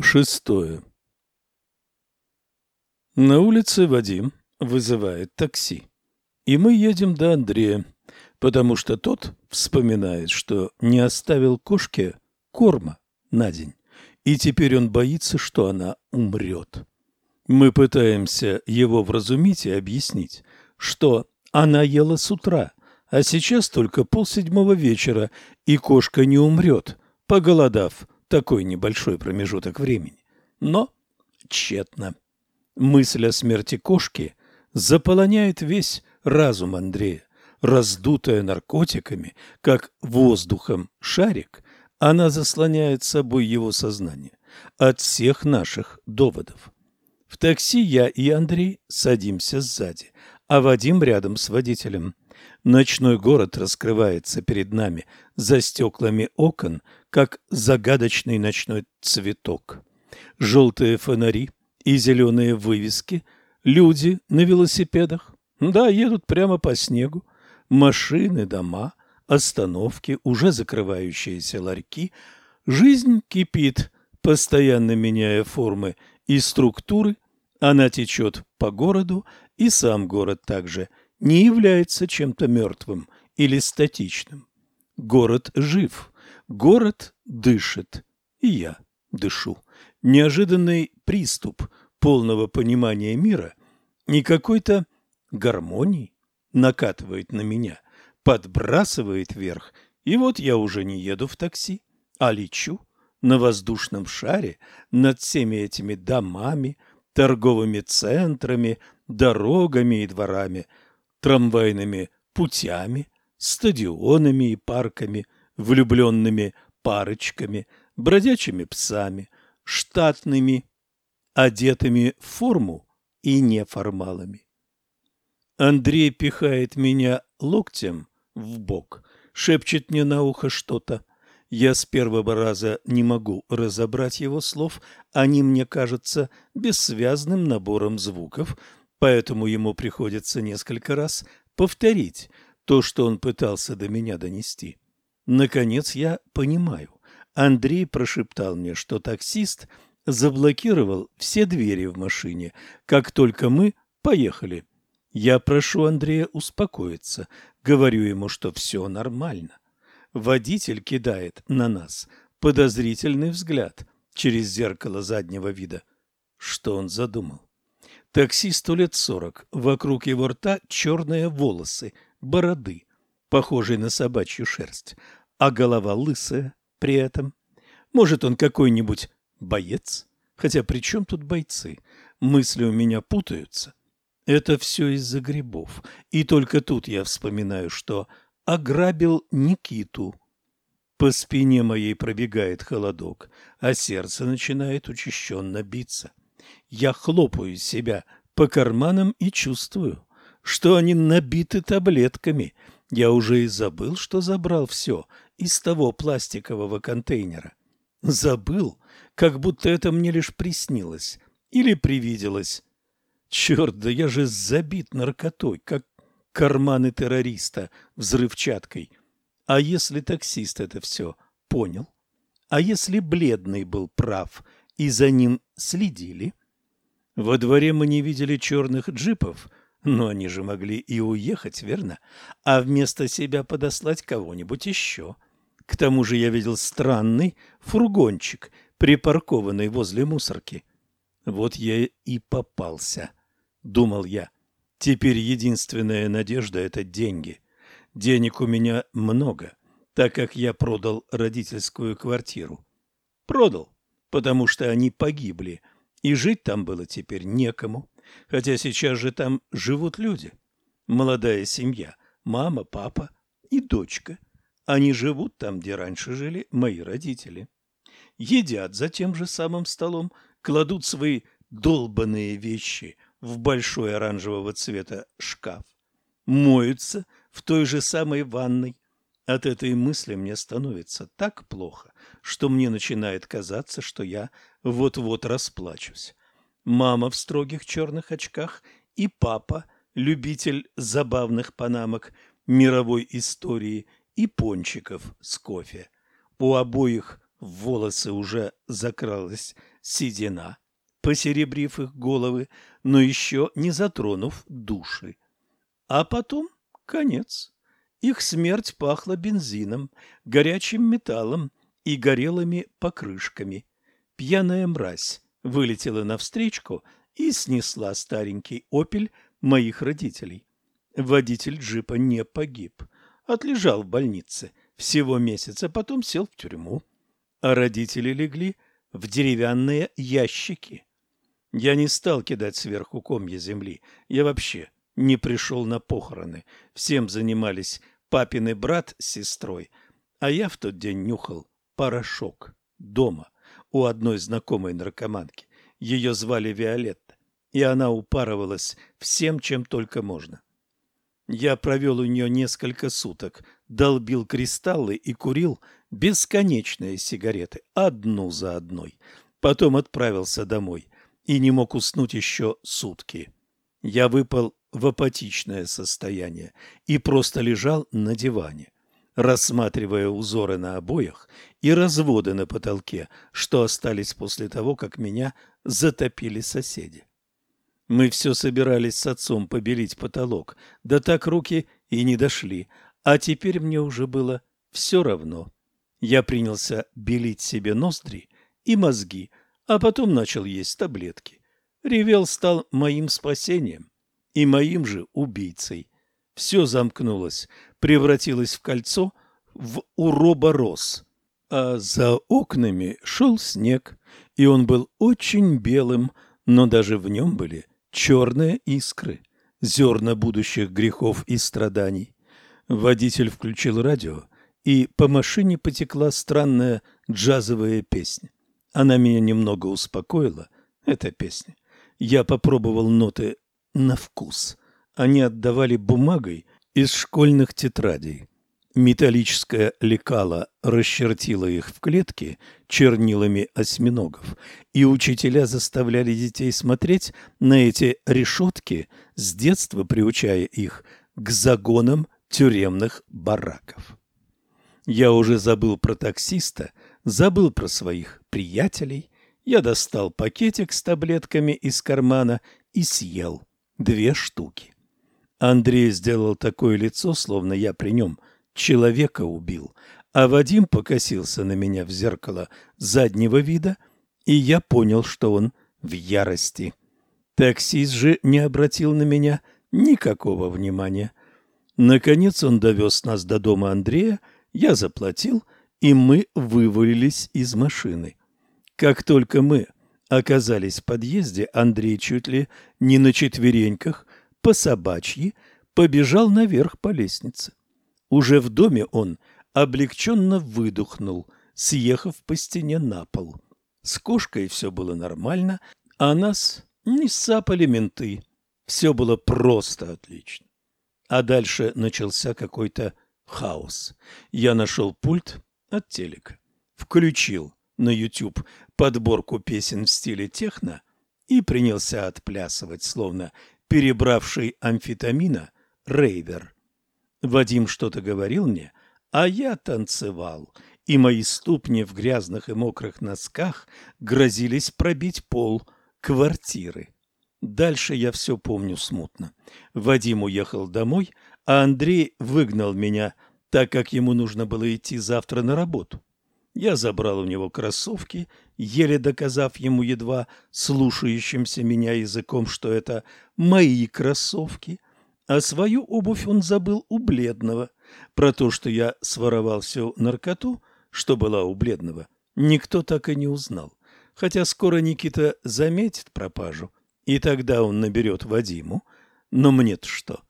Шестое. На улице Вадим вызывает такси, и мы едем до Андрея, потому что тот вспоминает, что не оставил кошке корма на день, и теперь он боится, что она умрет. Мы пытаемся его вразумить и объяснить, что она ела с утра, а сейчас только полседьмого вечера, и кошка не умрет, поголодав такой небольшой промежуток времени. Но тщетно. Мысль о смерти кошки заполоняет весь разум Андрея. Раздутая наркотиками, как воздухом шарик, она заслоняет собой его сознание от всех наших доводов. В такси я и Андрей садимся сзади, а Вадим рядом с водителем. Ночной город раскрывается перед нами за стеклами окон, как загадочный ночной цветок. Желтые фонари и зеленые вывески, люди на велосипедах, да, едут прямо по снегу, машины, дома, остановки, уже закрывающиеся ларьки. Жизнь кипит, постоянно меняя формы и структуры, она течет по городу, и сам город также не является чем-то мертвым или статичным. Город жив, город дышит, и я дышу. Неожиданный приступ полного понимания мира и какой-то гармонии накатывает на меня, подбрасывает вверх, и вот я уже не еду в такси, а лечу на воздушном шаре над всеми этими домами, торговыми центрами, дорогами и дворами, трамвайными путями, стадионами и парками, влюбленными парочками, бродячими псами, штатными, одетыми в форму и неформалами. Андрей пихает меня локтем в бок, шепчет мне на ухо что-то. Я с первого раза не могу разобрать его слов, они мне кажутся бессвязным набором звуков, поэтому ему приходится несколько раз повторить то, что он пытался до меня донести. Наконец я понимаю. Андрей прошептал мне, что таксист заблокировал все двери в машине, как только мы поехали. Я прошу Андрея успокоиться, говорю ему, что все нормально. Водитель кидает на нас подозрительный взгляд через зеркало заднего вида. Что он задумал? Таксисту лет сорок, вокруг его рта черные волосы, бороды, похожие на собачью шерсть, а голова лысая при этом. Может, он какой-нибудь боец? Хотя при чем тут бойцы? Мысли у меня путаются. Это все из-за грибов. И только тут я вспоминаю, что ограбил Никиту. По спине моей пробегает холодок, а сердце начинает учащенно биться. Я хлопаю себя по карманам и чувствую, что они набиты таблетками. Я уже и забыл, что забрал все из того пластикового контейнера. Забыл, как будто это мне лишь приснилось или привиделось. Черт, да я же забит наркотой, как карманы террориста взрывчаткой. А если таксист это все понял? А если бледный был прав и за ним следили? Во дворе мы не видели черных джипов, но они же могли и уехать, верно? А вместо себя подослать кого-нибудь еще. К тому же я видел странный фургончик, припаркованный возле мусорки. Вот я и попался, думал я. Теперь единственная надежда – это деньги. Денег у меня много, так как я продал родительскую квартиру. Продал, потому что они погибли, и жить там было теперь некому. Хотя сейчас же там живут люди. Молодая семья, мама, папа и дочка. Они живут там, где раньше жили мои родители. Едят за тем же самым столом, кладут свои долбанные вещи – в большой оранжевого цвета шкаф, моются в той же самой ванной. От этой мысли мне становится так плохо, что мне начинает казаться, что я вот-вот расплачусь. Мама в строгих черных очках и папа, любитель забавных панамок мировой истории и пончиков с кофе. У обоих в волосы уже закралась седина, посеребрив их головы, но еще не затронув души. А потом конец. Их смерть пахла бензином, горячим металлом и горелыми покрышками. Пьяная мразь вылетела навстречку и снесла старенький «Опель» моих родителей. Водитель джипа не погиб, отлежал в больнице всего месяца, потом сел в тюрьму, а родители легли в деревянные ящики. Я не стал кидать сверху комья земли, я вообще не пришел на похороны. Всем занимались папины брат с сестрой, а я в тот день нюхал порошок дома у одной знакомой наркоманки. Ее звали Виолетта, и она упарывалась всем, чем только можно. Я провел у нее несколько суток, долбил кристаллы и курил бесконечные сигареты, одну за одной. Потом отправился домой и не мог уснуть еще сутки. Я выпал в апатичное состояние и просто лежал на диване, рассматривая узоры на обоях и разводы на потолке, что остались после того, как меня затопили соседи. Мы все собирались с отцом побелить потолок, да так руки и не дошли, а теперь мне уже было все равно. Я принялся белить себе ноздри и мозги, а потом начал есть таблетки. Ревел стал моим спасением и моим же убийцей. Все замкнулось, превратилось в кольцо, в уроборос. А за окнами шел снег, и он был очень белым, но даже в нем были черные искры, зерна будущих грехов и страданий. Водитель включил радио, и по машине потекла странная джазовая песня. Она меня немного успокоила, эта песня. Я попробовал ноты на вкус. Они отдавали бумагой из школьных тетрадей. Металлическое лекало расчертило их в клетке чернилами осьминогов, и учителя заставляли детей смотреть на эти решетки, с детства приучая их к загонам тюремных бараков. Я уже забыл про таксиста, забыл про своих приятелей. Я достал пакетик с таблетками из кармана и съел две штуки. Андрей сделал такое лицо, словно я при нем – человека убил, а Вадим покосился на меня в зеркало заднего вида, и я понял, что он в ярости. Таксист же не обратил на меня никакого внимания. Наконец он довез нас до дома Андрея, я заплатил, и мы вывалились из машины. Как только мы оказались в подъезде, Андрей чуть ли не на четвереньках, по собачьи, побежал наверх по лестнице. Уже в доме он облегченно выдохнул, съехав по стене на пол. С кошкой все было нормально, а нас не сапали менты. Все было просто отлично. А дальше начался какой-то хаос. Я нашел пульт от телека, включил на YouTube подборку песен в стиле техно и принялся отплясывать, словно перебравший амфетамина рейвер. Вадим что-то говорил мне, а я танцевал, и мои ступни в грязных и мокрых носках грозились пробить пол квартиры. Дальше я все помню смутно. Вадим уехал домой, а Андрей выгнал меня, так как ему нужно было идти завтра на работу. Я забрал у него кроссовки, еле доказав ему едва слушающимся меня языком, что это мои кроссовки – а свою обувь он забыл у бледного. Про то, что я своровал всю наркоту, что была у бледного, никто так и не узнал. Хотя скоро Никита заметит пропажу, и тогда он наберет Вадиму. Но мне-то что?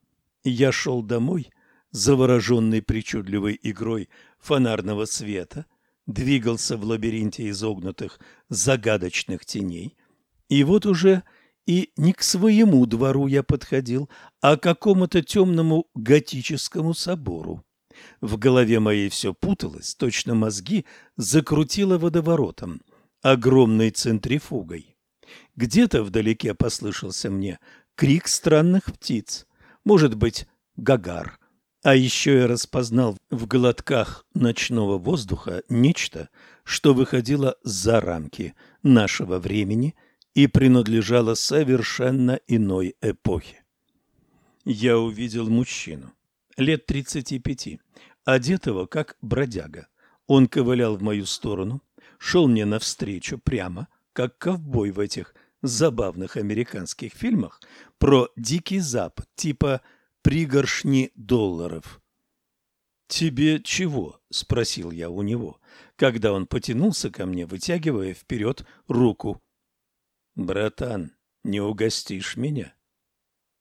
Я шел домой, завороженный причудливой игрой фонарного света, двигался в лабиринте изогнутых загадочных теней, и вот уже и не к своему двору я подходил, а к какому-то темному готическому собору. В голове моей все путалось, точно мозги закрутило водоворотом, огромной центрифугой. Где-то вдалеке послышался мне крик странных птиц, может быть, гагар. А еще я распознал в глотках ночного воздуха нечто, что выходило за рамки нашего времени и принадлежало совершенно иной эпохе. Я увидел мужчину, лет тридцати пяти, одетого как бродяга. Он ковылял в мою сторону, шел мне навстречу прямо, как ковбой в этих забавных американских фильмах про Дикий Запад, типа «Пригоршни долларов». «Тебе чего?» – спросил я у него, когда он потянулся ко мне, вытягивая вперед руку. «Братан, не угостишь меня?»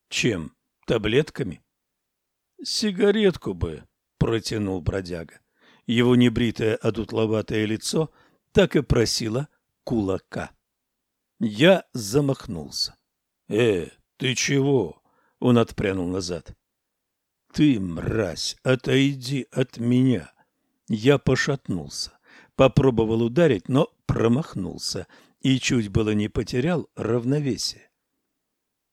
«Чем? Таблетками?» «Сигаретку бы», — протянул бродяга. Его небритое одутловатое лицо так и просило кулака. Я замахнулся. «Э, ты чего?» — он отпрянул назад. «Ты, мразь, отойди от меня!» Я пошатнулся, попробовал ударить, но промахнулся и чуть было не потерял равновесие.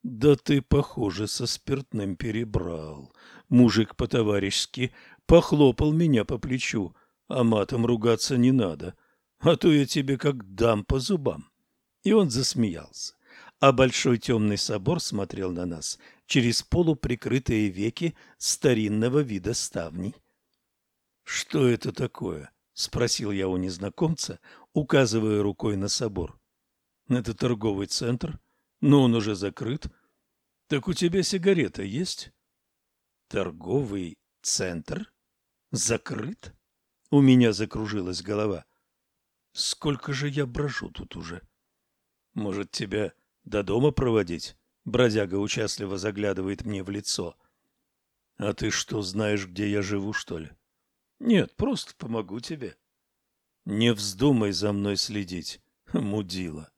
«Да ты, похоже, со спиртным перебрал», Мужик по-товарищески похлопал меня по плечу, а матом ругаться не надо, а то я тебе как дам по зубам. И он засмеялся, а большой темный собор смотрел на нас через полуприкрытые веки старинного вида ставней. — Что это такое? — спросил я у незнакомца, указывая рукой на собор. — Это торговый центр, но он уже закрыт. — Так у тебя сигарета есть? Торговый центр? Закрыт? У меня закружилась голова. Сколько же я брожу тут уже? Может, тебя до дома проводить? Бродяга участливо заглядывает мне в лицо. А ты что, знаешь, где я живу, что ли? Нет, просто помогу тебе. Не вздумай за мной следить, мудила.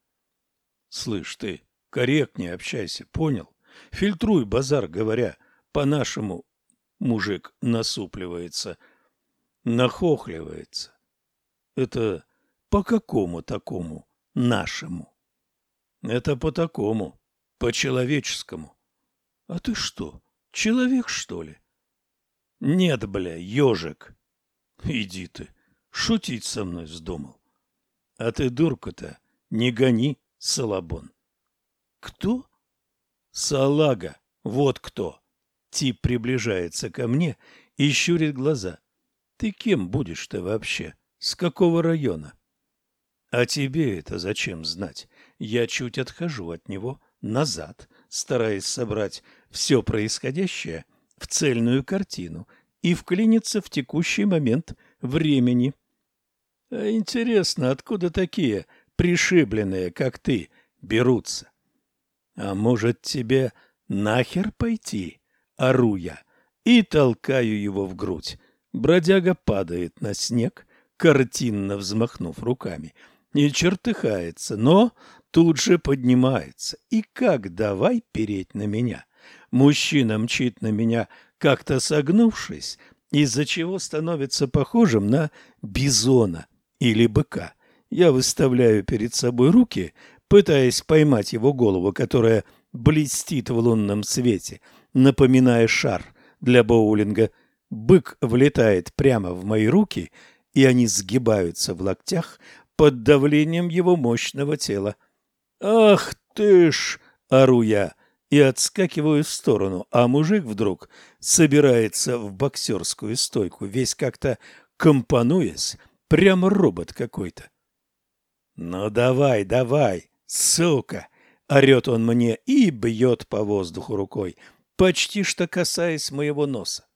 Слышь ты, корректнее общайся, понял? Фильтруй базар, говоря, по-нашему мужик насупливается, нахохливается. Это по какому такому нашему? Это по такому, по-человеческому. А ты что, человек, что ли? Нет, бля, ежик. Иди ты, шутить со мной вздумал. А ты, дурка-то, не гони, Салабон. Кто? Салага, вот кто. Тип приближается ко мне и щурит глаза. Ты кем будешь-то вообще? С какого района? А тебе это зачем знать? Я чуть отхожу от него назад, стараясь собрать все происходящее в цельную картину и вклиниться в текущий момент времени. А интересно, откуда такие пришибленные, как ты, берутся? А может, тебе нахер пойти? ору я и толкаю его в грудь. Бродяга падает на снег, картинно взмахнув руками, и чертыхается, но тут же поднимается. И как давай переть на меня? Мужчина мчит на меня, как-то согнувшись, из-за чего становится похожим на бизона или быка. Я выставляю перед собой руки, пытаясь поймать его голову, которая блестит в лунном свете, напоминая шар для боулинга. Бык влетает прямо в мои руки, и они сгибаются в локтях под давлением его мощного тела. «Ах ты ж!» — ору я и отскакиваю в сторону, а мужик вдруг собирается в боксерскую стойку, весь как-то компонуясь, прямо робот какой-то. «Ну давай, давай, сука!» — орет он мне и бьет по воздуху рукой почти что касаясь моего носа.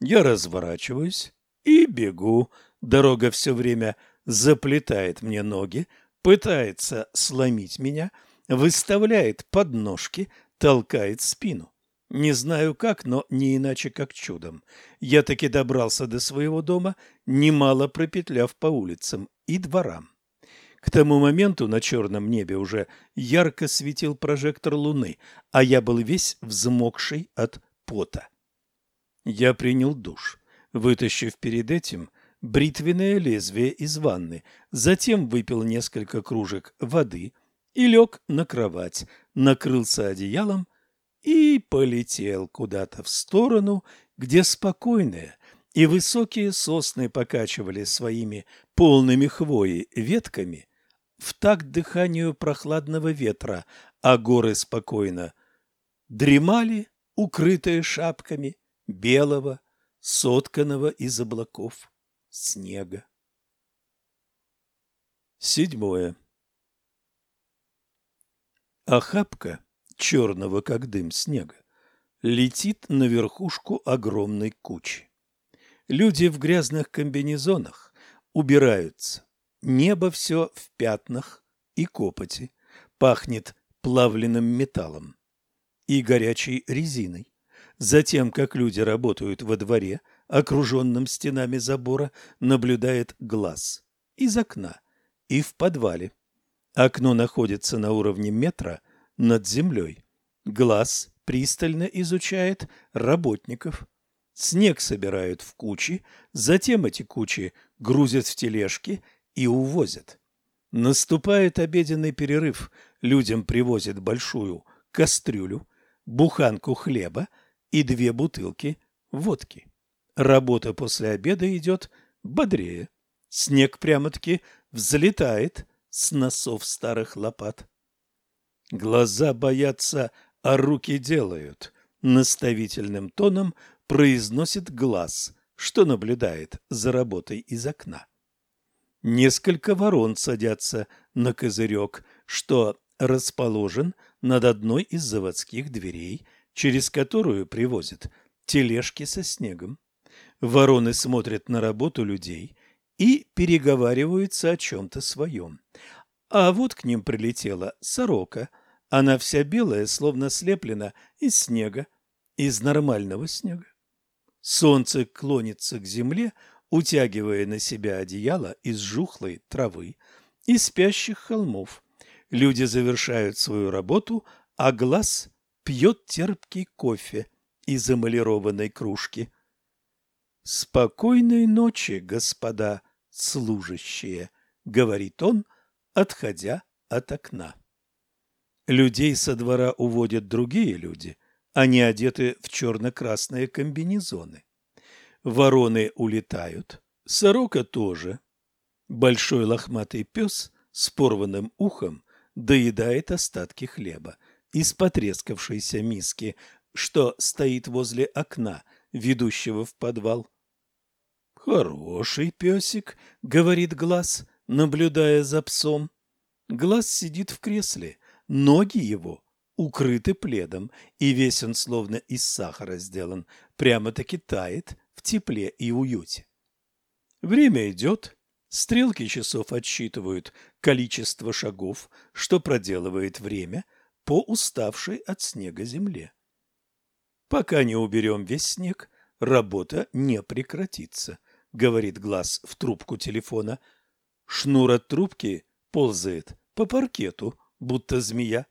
Я разворачиваюсь и бегу. Дорога все время заплетает мне ноги, пытается сломить меня, выставляет подножки, толкает спину. Не знаю как, но не иначе как чудом. Я таки добрался до своего дома, немало пропетляв по улицам и дворам. К тому моменту на черном небе уже ярко светил прожектор луны, а я был весь взмокший от пота. Я принял душ, вытащив перед этим бритвенное лезвие из ванны, затем выпил несколько кружек воды и лег на кровать, накрылся одеялом и полетел куда-то в сторону, где спокойная и высокие сосны покачивали своими полными хвои ветками в такт дыханию прохладного ветра, а горы спокойно дремали, укрытые шапками белого, сотканного из облаков снега. Седьмое. Охапка черного, как дым снега, летит на верхушку огромной кучи. Люди в грязных комбинезонах убираются. Небо все в пятнах и копоти. Пахнет плавленным металлом и горячей резиной. Затем, как люди работают во дворе, окруженном стенами забора, наблюдает глаз из окна и в подвале. Окно находится на уровне метра над землей. Глаз пристально изучает работников. Снег собирают в кучи, затем эти кучи грузят в тележки и увозят. Наступает обеденный перерыв, людям привозят большую кастрюлю, буханку хлеба и две бутылки водки. Работа после обеда идет бодрее. Снег прямо-таки взлетает с носов старых лопат. Глаза боятся, а руки делают. Наставительным тоном произносит глаз, что наблюдает за работой из окна. Несколько ворон садятся на козырек, что расположен над одной из заводских дверей, через которую привозят тележки со снегом. Вороны смотрят на работу людей и переговариваются о чем-то своем. А вот к ним прилетела сорока. Она вся белая, словно слеплена из снега, из нормального снега. Солнце клонится к земле, утягивая на себя одеяло из жухлой травы и спящих холмов. Люди завершают свою работу, а глаз пьет терпкий кофе из эмалированной кружки. «Спокойной ночи, господа служащие», — говорит он, отходя от окна. Людей со двора уводят другие люди, они одеты в черно-красные комбинезоны. Вороны улетают, сорока тоже. Большой лохматый пес с порванным ухом доедает остатки хлеба из потрескавшейся миски, что стоит возле окна, ведущего в подвал. «Хороший песик», — говорит Глаз, наблюдая за псом. Глаз сидит в кресле, ноги его укрыты пледом, и весь он словно из сахара сделан, прямо-таки тает в тепле и уюте. Время идет, Стрелки часов отсчитывают количество шагов, что проделывает время по уставшей от снега земле. Пока не уберем весь снег, работа не прекратится, говорит глаз в трубку телефона. Шнур от трубки ползает по паркету, будто змея.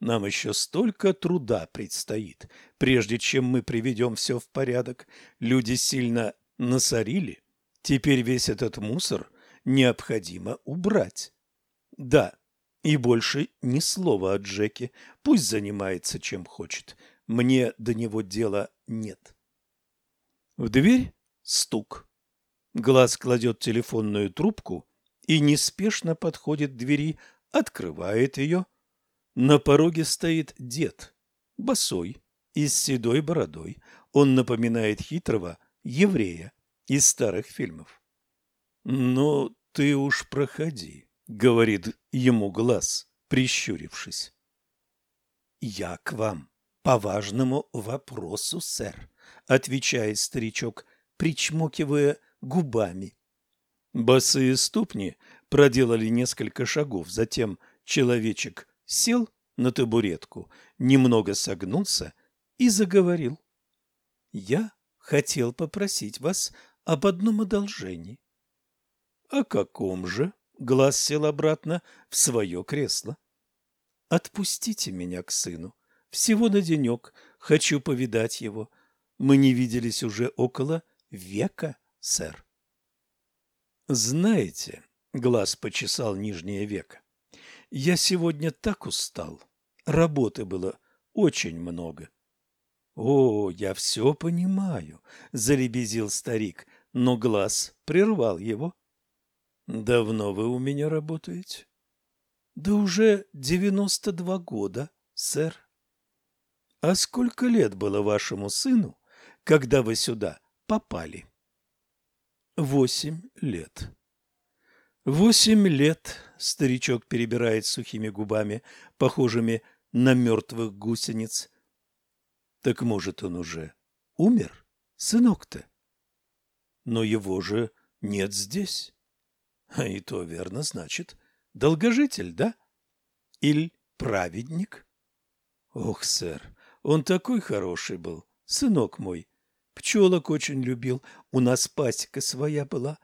Нам еще столько труда предстоит, прежде чем мы приведем все в порядок. Люди сильно насорили Теперь весь этот мусор необходимо убрать. Да, и больше ни слова от Джеки. Пусть занимается чем хочет. Мне до него дела нет. В дверь стук. Глаз кладет телефонную трубку и неспешно подходит к двери, открывает ее. На пороге стоит дед, босой и с седой бородой. Он напоминает хитрого еврея из старых фильмов. «Ну, ты уж проходи», — говорит ему глаз, прищурившись. «Я к вам по важному вопросу, сэр», — отвечает старичок, причмокивая губами. Босые ступни проделали несколько шагов, затем человечек сел на табуретку, немного согнулся и заговорил. «Я хотел попросить вас об одном одолжении. — О каком же? — глаз сел обратно в свое кресло. — Отпустите меня к сыну. Всего на денек. Хочу повидать его. Мы не виделись уже около века, сэр. — Знаете, — глаз почесал нижнее веко, — я сегодня так устал. Работы было очень много. О, я все понимаю, залебезил старик, но глаз прервал его. Давно вы у меня работаете? Да уже девяносто два года, сэр. А сколько лет было вашему сыну, когда вы сюда попали? Восемь лет. Восемь лет старичок перебирает сухими губами, похожими на мертвых гусениц. Так может, он уже умер, сынок-то? Но его же нет здесь. А и то верно, значит, долгожитель, да? Или праведник? Ох, сэр, он такой хороший был, сынок мой. Пчелок очень любил, у нас пасека своя была.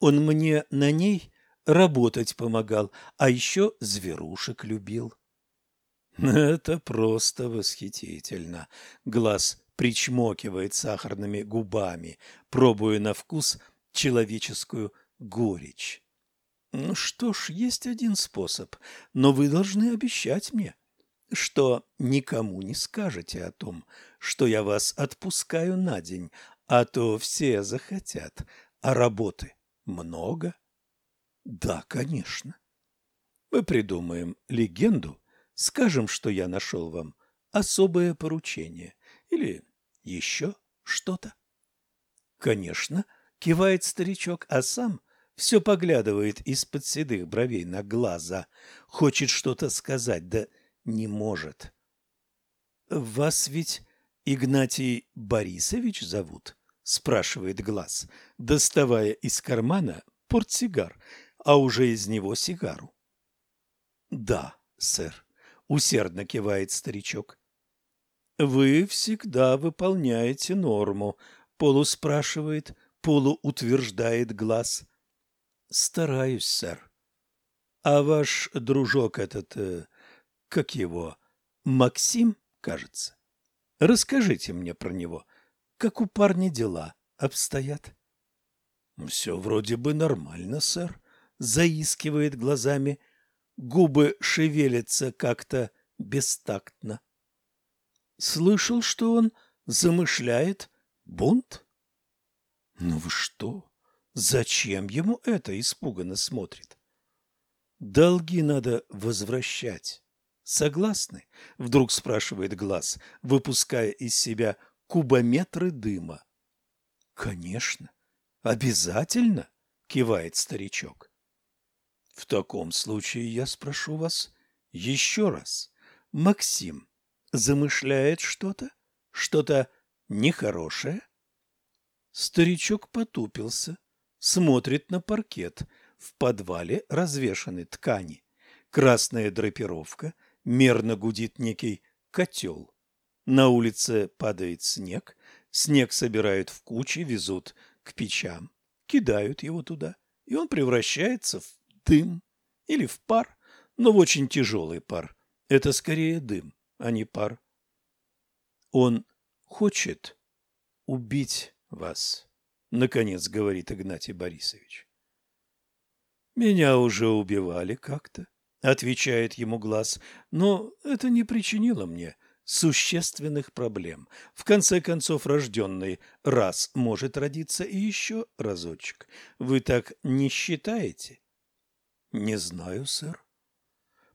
Он мне на ней работать помогал, а еще зверушек любил. Это просто восхитительно. Глаз причмокивает сахарными губами, пробуя на вкус человеческую горечь. Ну что ж, есть один способ, но вы должны обещать мне, что никому не скажете о том, что я вас отпускаю на день, а то все захотят, а работы много. Да, конечно. Мы придумаем легенду, скажем, что я нашел вам особое поручение или еще что-то. Конечно, кивает старичок, а сам все поглядывает из-под седых бровей на глаза, хочет что-то сказать, да не может. Вас ведь Игнатий Борисович зовут? спрашивает глаз, доставая из кармана портсигар, а уже из него сигару. Да, сэр, усердно кивает старичок. Вы всегда выполняете норму, полуспрашивает, полуутверждает глаз. Стараюсь, сэр. А ваш дружок этот, э, как его, Максим, кажется? Расскажите мне про него. Как у парня дела обстоят? Все вроде бы нормально, сэр. Заискивает глазами. Губы шевелятся как-то бестактно. Слышал, что он замышляет бунт? Ну вы что? Зачем ему это? Испуганно смотрит. Долги надо возвращать. Согласны? Вдруг спрашивает глаз, выпуская из себя кубометры дыма. Конечно, обязательно, кивает старичок. В таком случае я спрошу вас еще раз. Максим замышляет что-то? Что-то нехорошее? Старичок потупился, смотрит на паркет. В подвале развешаны ткани. Красная драпировка, мерно гудит некий котел. На улице падает снег, снег собирают в кучи, везут к печам, кидают его туда, и он превращается в дым или в пар, но в очень тяжелый пар. Это скорее дым, а не пар. Он хочет убить вас, наконец говорит Игнатий Борисович. Меня уже убивали как-то, отвечает ему глаз, но это не причинило мне существенных проблем. В конце концов, рожденный раз может родиться и еще разочек. Вы так не считаете? Не знаю, сэр.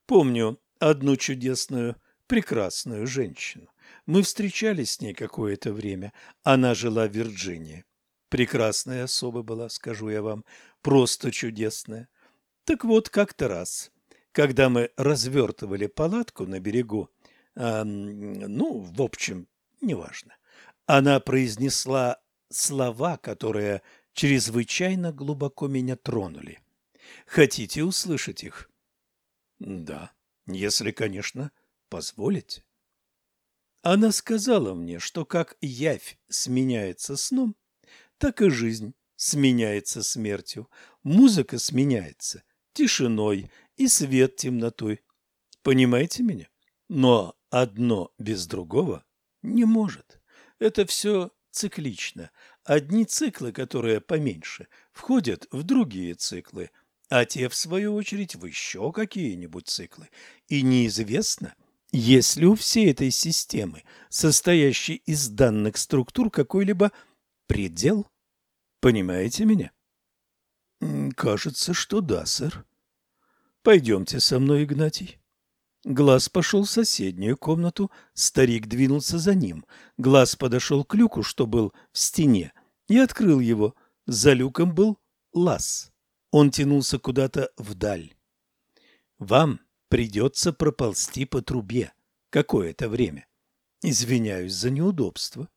Помню одну чудесную, прекрасную женщину. Мы встречались с ней какое-то время. Она жила в Вирджинии. Прекрасная особа была, скажу я вам, просто чудесная. Так вот, как-то раз, когда мы развертывали палатку на берегу, э, ну, в общем, неважно, она произнесла слова, которые чрезвычайно глубоко меня тронули. Хотите услышать их? Да, если, конечно, позволите. Она сказала мне, что как явь сменяется сном, так и жизнь сменяется смертью, музыка сменяется тишиной и свет темнотой. Понимаете меня? Но одно без другого не может. Это все циклично. Одни циклы, которые поменьше, входят в другие циклы, а те, в свою очередь, в еще какие-нибудь циклы. И неизвестно, Есть ли у всей этой системы, состоящей из данных структур, какой-либо предел? Понимаете меня? Кажется, что да, сэр. Пойдемте со мной, Игнатий. Глаз пошел в соседнюю комнату, старик двинулся за ним. Глаз подошел к люку, что был в стене, и открыл его. За люком был лаз. Он тянулся куда-то вдаль. Вам придется проползти по трубе какое-то время. Извиняюсь за неудобство.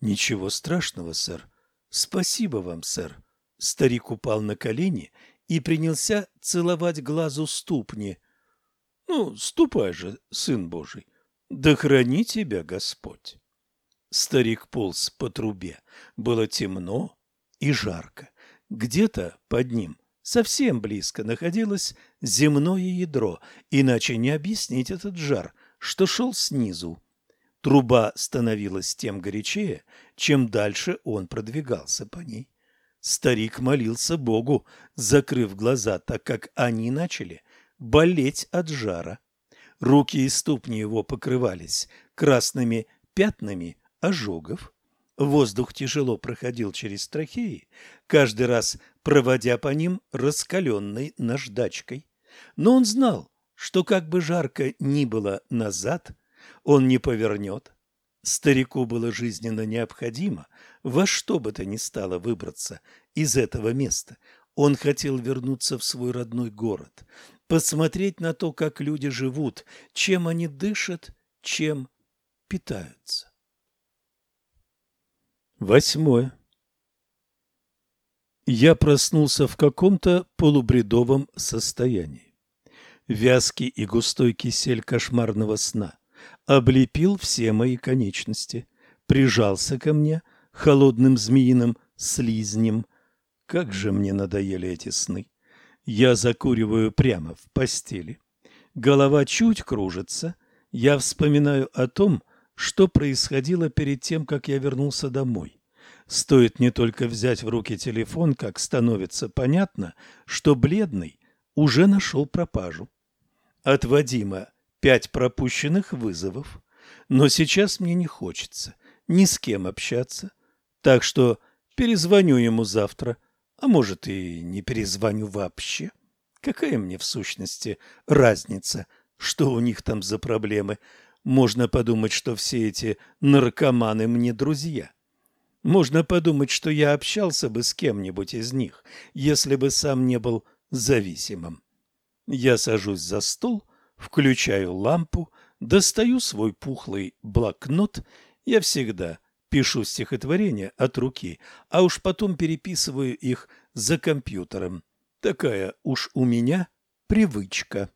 Ничего страшного, сэр. Спасибо вам, сэр. Старик упал на колени и принялся целовать глазу ступни. Ну, ступай же, сын Божий, да храни тебя Господь. Старик полз по трубе. Было темно и жарко. Где-то под ним, совсем близко, находилось земное ядро, иначе не объяснить этот жар, что шел снизу. Труба становилась тем горячее, чем дальше он продвигался по ней. Старик молился Богу, закрыв глаза, так как они начали болеть от жара. Руки и ступни его покрывались красными пятнами ожогов. Воздух тяжело проходил через трахеи, каждый раз проводя по ним раскаленной наждачкой. Но он знал, что как бы жарко ни было назад, он не повернет, Старику было жизненно необходимо во что бы то ни стало выбраться из этого места. Он хотел вернуться в свой родной город, посмотреть на то, как люди живут, чем они дышат, чем питаются. Восьмое. Я проснулся в каком-то полубредовом состоянии. Вязкий и густой кисель кошмарного сна – облепил все мои конечности, прижался ко мне холодным змеиным слизнем. Как же мне надоели эти сны! Я закуриваю прямо в постели. Голова чуть кружится. Я вспоминаю о том, что происходило перед тем, как я вернулся домой. Стоит не только взять в руки телефон, как становится понятно, что бледный уже нашел пропажу. От Вадима пять пропущенных вызовов, но сейчас мне не хочется ни с кем общаться, так что перезвоню ему завтра, а может и не перезвоню вообще. Какая мне в сущности разница, что у них там за проблемы? Можно подумать, что все эти наркоманы мне друзья. Можно подумать, что я общался бы с кем-нибудь из них, если бы сам не был зависимым. Я сажусь за стол включаю лампу, достаю свой пухлый блокнот. Я всегда пишу стихотворения от руки, а уж потом переписываю их за компьютером. Такая уж у меня привычка.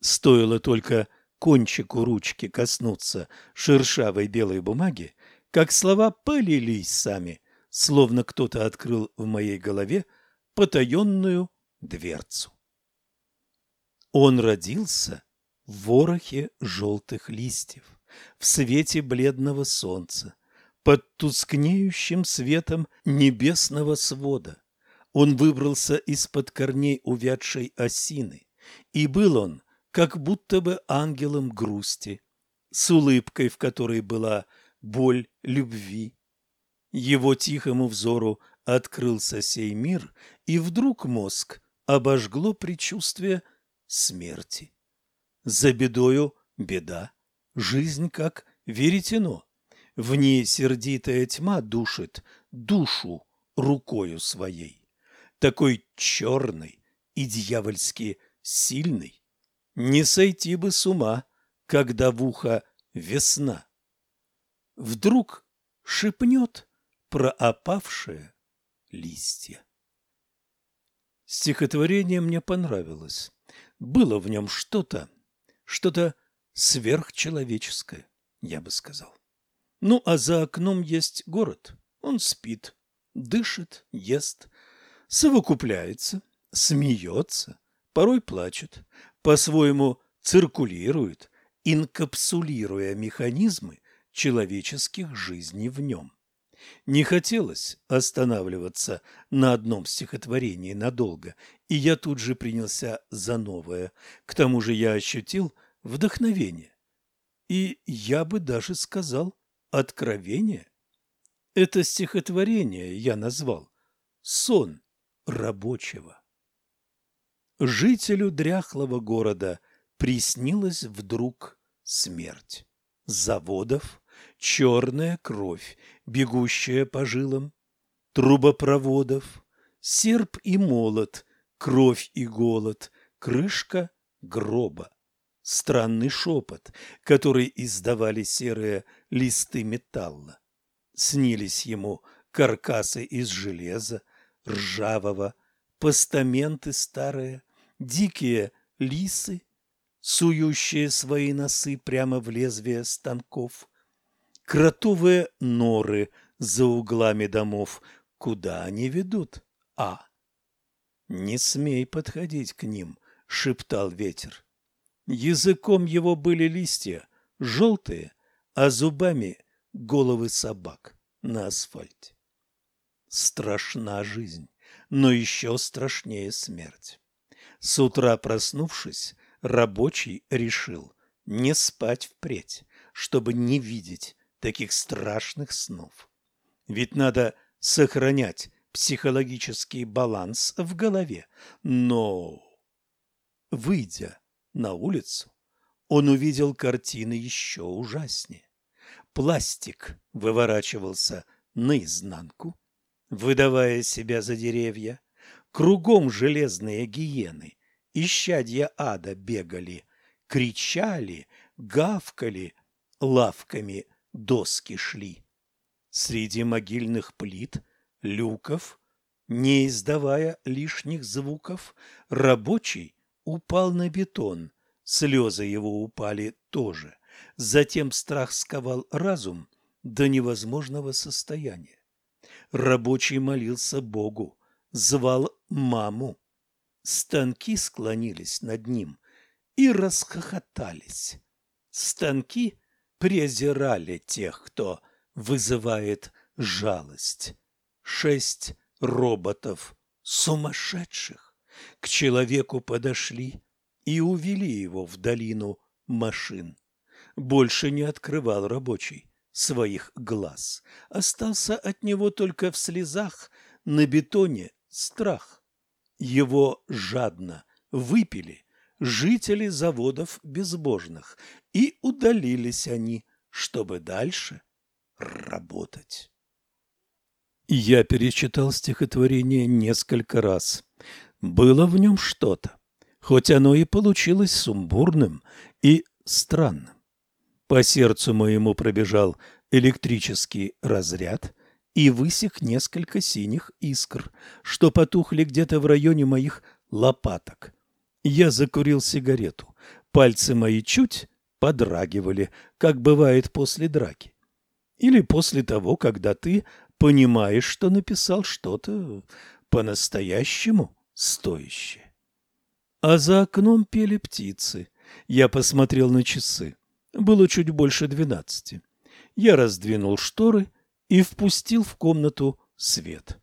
Стоило только кончику ручки коснуться шершавой белой бумаги, как слова полились сами, словно кто-то открыл в моей голове потаенную дверцу. Он родился в ворохе желтых листьев, в свете бледного солнца, под тускнеющим светом небесного свода. Он выбрался из-под корней увядшей осины, и был он как будто бы ангелом грусти, с улыбкой, в которой была боль любви. Его тихому взору открылся сей мир, и вдруг мозг обожгло предчувствие смерти. За бедою беда, жизнь как веретено. В ней сердитая тьма душит душу рукою своей. Такой черный и дьявольски сильный, не сойти бы с ума, когда в ухо весна. Вдруг шепнет про опавшие листья. Стихотворение мне понравилось. Было в нем что-то что-то сверхчеловеческое, я бы сказал. Ну, а за окном есть город. Он спит, дышит, ест, совокупляется, смеется, порой плачет, по-своему циркулирует, инкапсулируя механизмы человеческих жизней в нем. Не хотелось останавливаться на одном стихотворении надолго, и я тут же принялся за новое. К тому же я ощутил вдохновение. И я бы даже сказал откровение. Это стихотворение я назвал «Сон рабочего». Жителю дряхлого города приснилась вдруг смерть. Заводов, черная кровь, бегущая по жилам, трубопроводов, серп и молот, кровь и голод, крышка гроба. Странный шепот, который издавали серые листы металла. Снились ему каркасы из железа, ржавого, постаменты старые, дикие лисы, сующие свои носы прямо в лезвие станков, кротовые норы за углами домов, куда они ведут, а? Не смей подходить к ним, шептал ветер. Языком его были листья, желтые, а зубами головы собак на асфальте. Страшна жизнь, но еще страшнее смерть. С утра проснувшись, рабочий решил не спать впредь, чтобы не видеть таких страшных снов. Ведь надо сохранять психологический баланс в голове. Но, выйдя на улицу, он увидел картины еще ужаснее. Пластик выворачивался наизнанку, выдавая себя за деревья. Кругом железные гиены, исчадья ада бегали, кричали, гавкали, лавками доски шли. Среди могильных плит, люков, не издавая лишних звуков, рабочий упал на бетон, слезы его упали тоже. Затем страх сковал разум до невозможного состояния. Рабочий молился Богу, звал маму. Станки склонились над ним и расхохотались. Станки презирали тех, кто вызывает жалость. Шесть роботов сумасшедших к человеку подошли и увели его в долину машин. Больше не открывал рабочий своих глаз. Остался от него только в слезах на бетоне страх. Его жадно выпили жители заводов безбожных, и удалились они, чтобы дальше работать. Я перечитал стихотворение несколько раз. Было в нем что-то, хоть оно и получилось сумбурным и странным. По сердцу моему пробежал электрический разряд и высек несколько синих искр, что потухли где-то в районе моих лопаток. Я закурил сигарету. Пальцы мои чуть подрагивали, как бывает после драки. Или после того, когда ты понимаешь, что написал что-то по-настоящему стоящее. А за окном пели птицы. Я посмотрел на часы. Было чуть больше двенадцати. Я раздвинул шторы и впустил в комнату свет.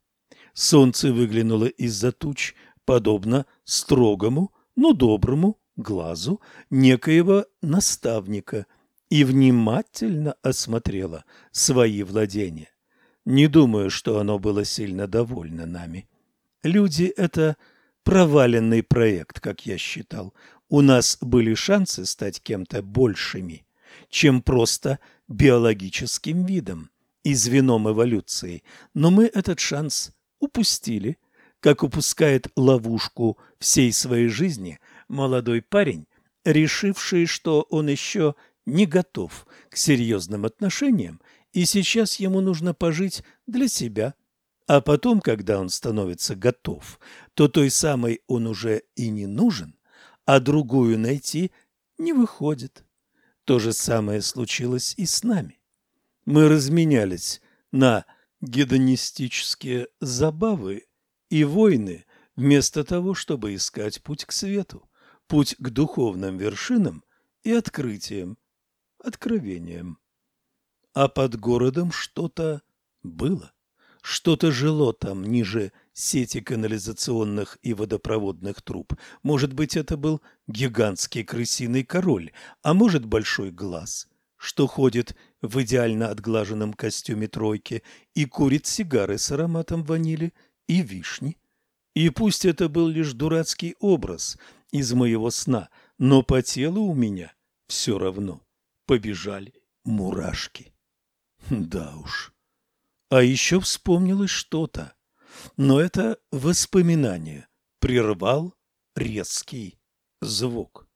Солнце выглянуло из-за туч, подобно строгому, но доброму глазу некоего наставника и внимательно осмотрело свои владения. Не думаю, что оно было сильно довольно нами. Люди — это проваленный проект, как я считал. У нас были шансы стать кем-то большими, чем просто биологическим видом и звеном эволюции, но мы этот шанс упустили, как упускает ловушку всей своей жизни молодой парень, решивший, что он еще не готов к серьезным отношениям, и сейчас ему нужно пожить для себя. А потом, когда он становится готов, то той самой он уже и не нужен, а другую найти не выходит. То же самое случилось и с нами. Мы разменялись на гедонистические забавы и войны вместо того, чтобы искать путь к свету, путь к духовным вершинам и открытиям, откровениям. А под городом что-то было, что-то жило там ниже сети канализационных и водопроводных труб. Может быть, это был гигантский крысиный король, а может, большой глаз, что ходит в идеально отглаженном костюме тройки и курит сигары с ароматом ванили и вишни. И пусть это был лишь дурацкий образ из моего сна, но по телу у меня все равно побежали мурашки. Да уж. А еще вспомнилось что-то. Но это воспоминание прервал резкий звук.